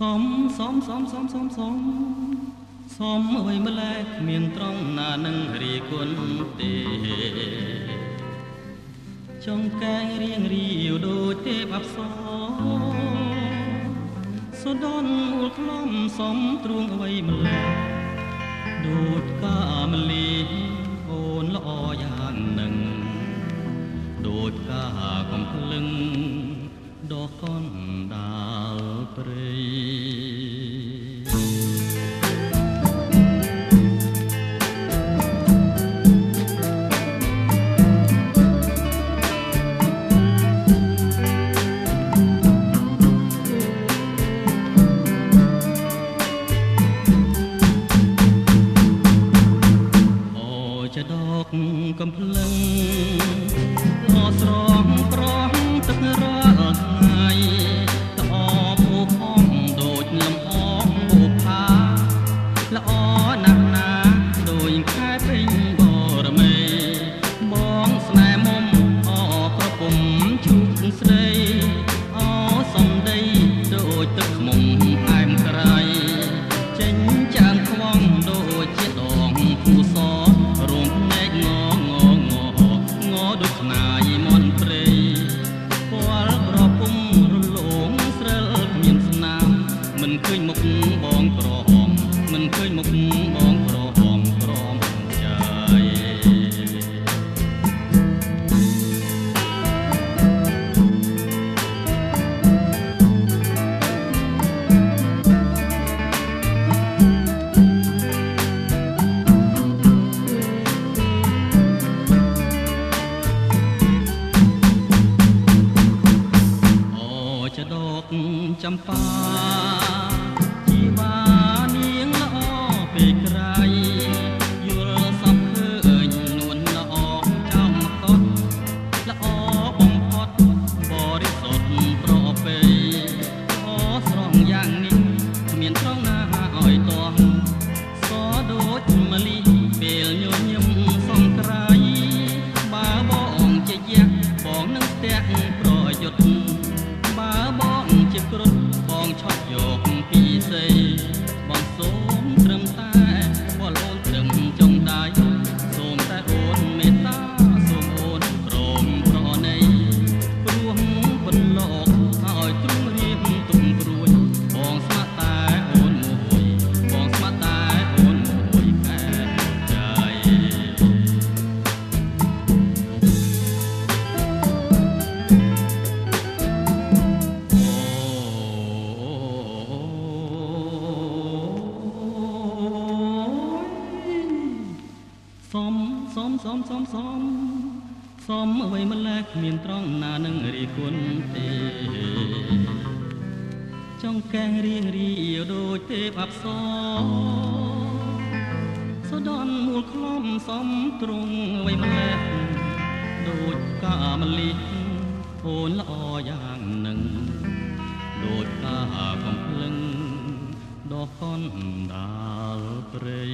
សំសំសំសំសំសំសំអ្វីម្លេះគ្មានត្រង់ណានឹងរីគុណទេចង់កែងរៀងរាវដូចទេពអប្សរសុដនមូលខ្លំសំទ្រួងអ្វីម្លេះដូចកាមលីអូនល្អយ៉ាងនឹងដូចកាកំភ្លឹង កកំភ្លឹ ចំបាជី បង សំសំសំសំសំសំអ្វីម្លេះគ្មានត្រង់ណានឹងរីគុណទេចង់កែងរៀងរាវដូចទេពអប្សរសុដនមូលខ្លំសំទ្រង់អ្វីម្លេះដូចកាមលិអូនល្អយ៉ាងនឹងដូចកាកំភ្លឹងដកកនដាលព្រៃ